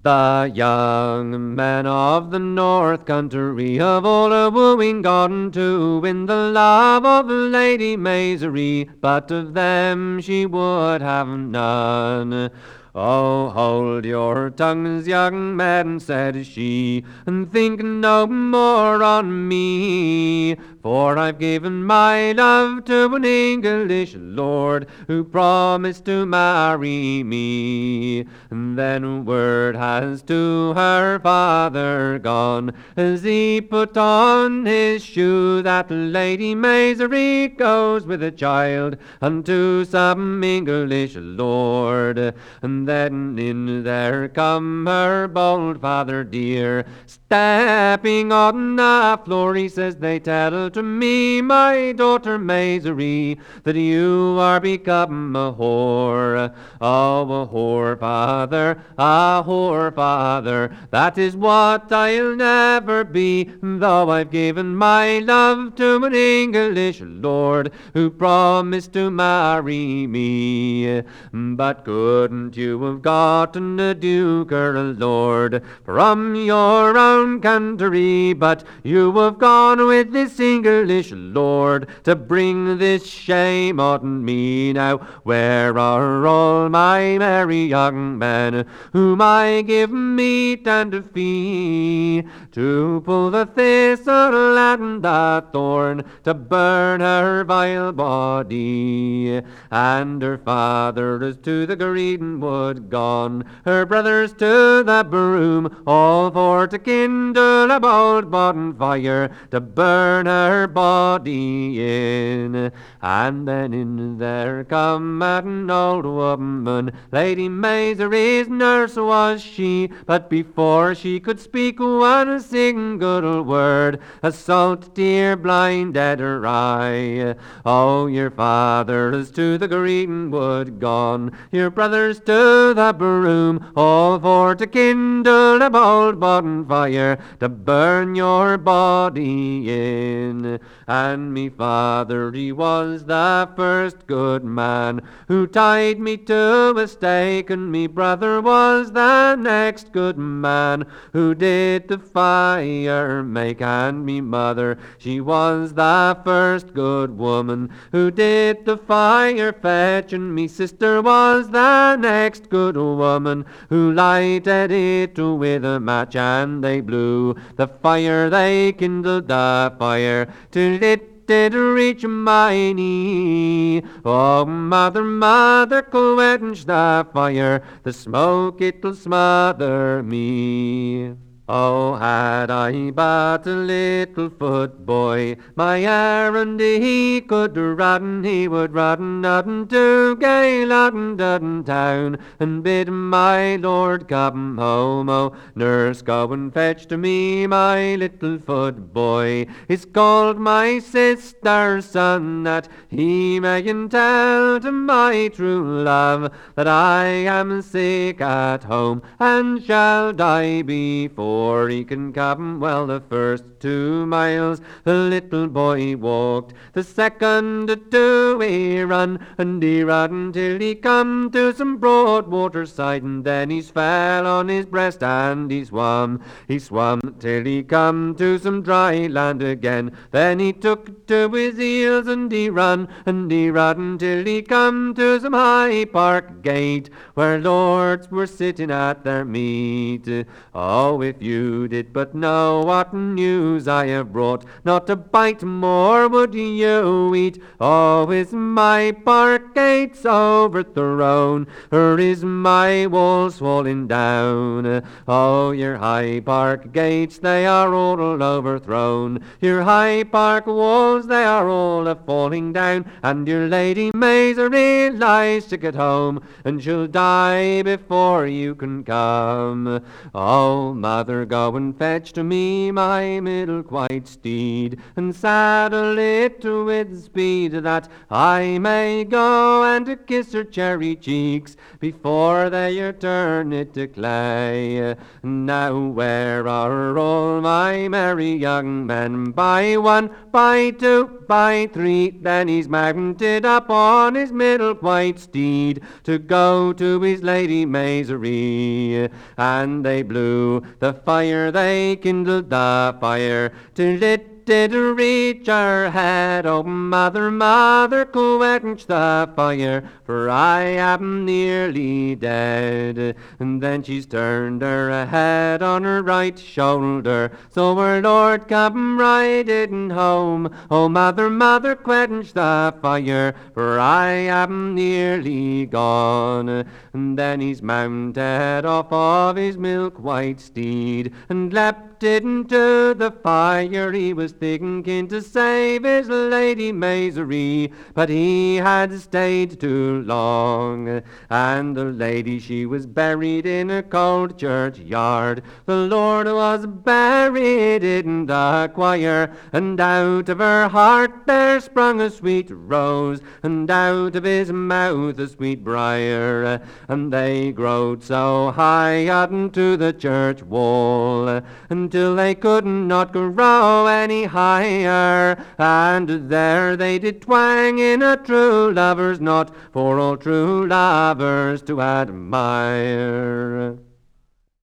The young men of the north country of all a wooing gone to win the love of Lady Maisry, but of them she would have none. Oh, hold your tongues, young men, said she, and think no more on me. For I've given my love to an English lord who promised to marry me. And then word has to her father gone as he put on his shoe that Lady Maisry goes with a child unto some English lord. And then in there come her bold father dear, stepping on the floor. He says they tell to me, my daughter Maisry, that you are become a whore. Oh, a whore, father, a whore, father, that is what I'll never be, though I've given my love to an English lord who promised to marry me. But couldn't you have gotten a duke or a lord from your own country? But you have gone with this English lord to bring this shame on me. Now, where are all my merry young men whom I give meat and fee to pull the thistle and the thorn to burn her vile body? And her father is to the greenwood gone, her brothers to the broom, all for to kindle a bold bonfire to burn her body in. And then in there come an old woman, Lady Maisry's nurse was she, but before she could speak one single word, a salt tear blinded her eye. Oh, your father is to the greenwood gone, your brother's to the broom, all for to kindle a bold bonfire to burn your body in. And me father, he was the first good man who tied me to a stake, and me brother was the next good man who did the fire make. And me mother, she was the first good woman who did the fire fetch, and me sister was the next good woman who lighted it with a match, and they blew the fire, they kindled the fire till it did reach my knee. Oh, mother, mother, quench the fire, the smoke it'll smother me. Oh, had I but a little foot boy, my errand he could run, he would run unto gay London town, and bid my lord come home. Oh, nurse, go and fetch to me my little foot boy. He's called my sister's son, that he may tell to my true love that I am sick at home, and shall die before before he can come. Well, the first two miles the little boy walked, the second two he run, and he run till he come to some broad water side, and then he fell on his breast and he swam. He swam till he come to some dry land again, then he took to his heels and he run, and he run till he come to some high park gate, where lords were sitting at their meat. Oh, if you did but know what news I have brought, not a bite more would you eat. Oh, is my park gates overthrown, or is my walls falling down? Oh, your high park gates, they are all overthrown, your high park walls, they are all a falling down, and your lady Maisry lies sick at home, and she'll die before you can come. Oh, mother, Go and fetch to me my middle white steed, and saddle it with speed, that I may go and kiss her cherry cheeks before they turn turned to clay. Now where are all my merry young men? By one, by two, by three, then he's mounted upon his middle white steed to go to his lady Maisry. And they blew the fire, they kindled the fire, till it did reach her head. Oh, mother, mother, quench the fire, for I am nearly dead. And then she's turned her head on her right shoulder, so her lord come riding home. Oh, mother, mother, quench the fire, for I am nearly gone. And then he's mounted off of his milk white steed, and leapt into the fire. He was thinking to save his lady Maisry, but he had stayed too long. And the lady she was buried in a cold churchyard. The Lord was buried in the choir, and out of her heart there sprung a sweet rose, and out of his mouth a sweet briar, and they growed so high up unto the church wall, until they could not grow any higher, and there they did twang in a true lover's knot for all true lovers to admire.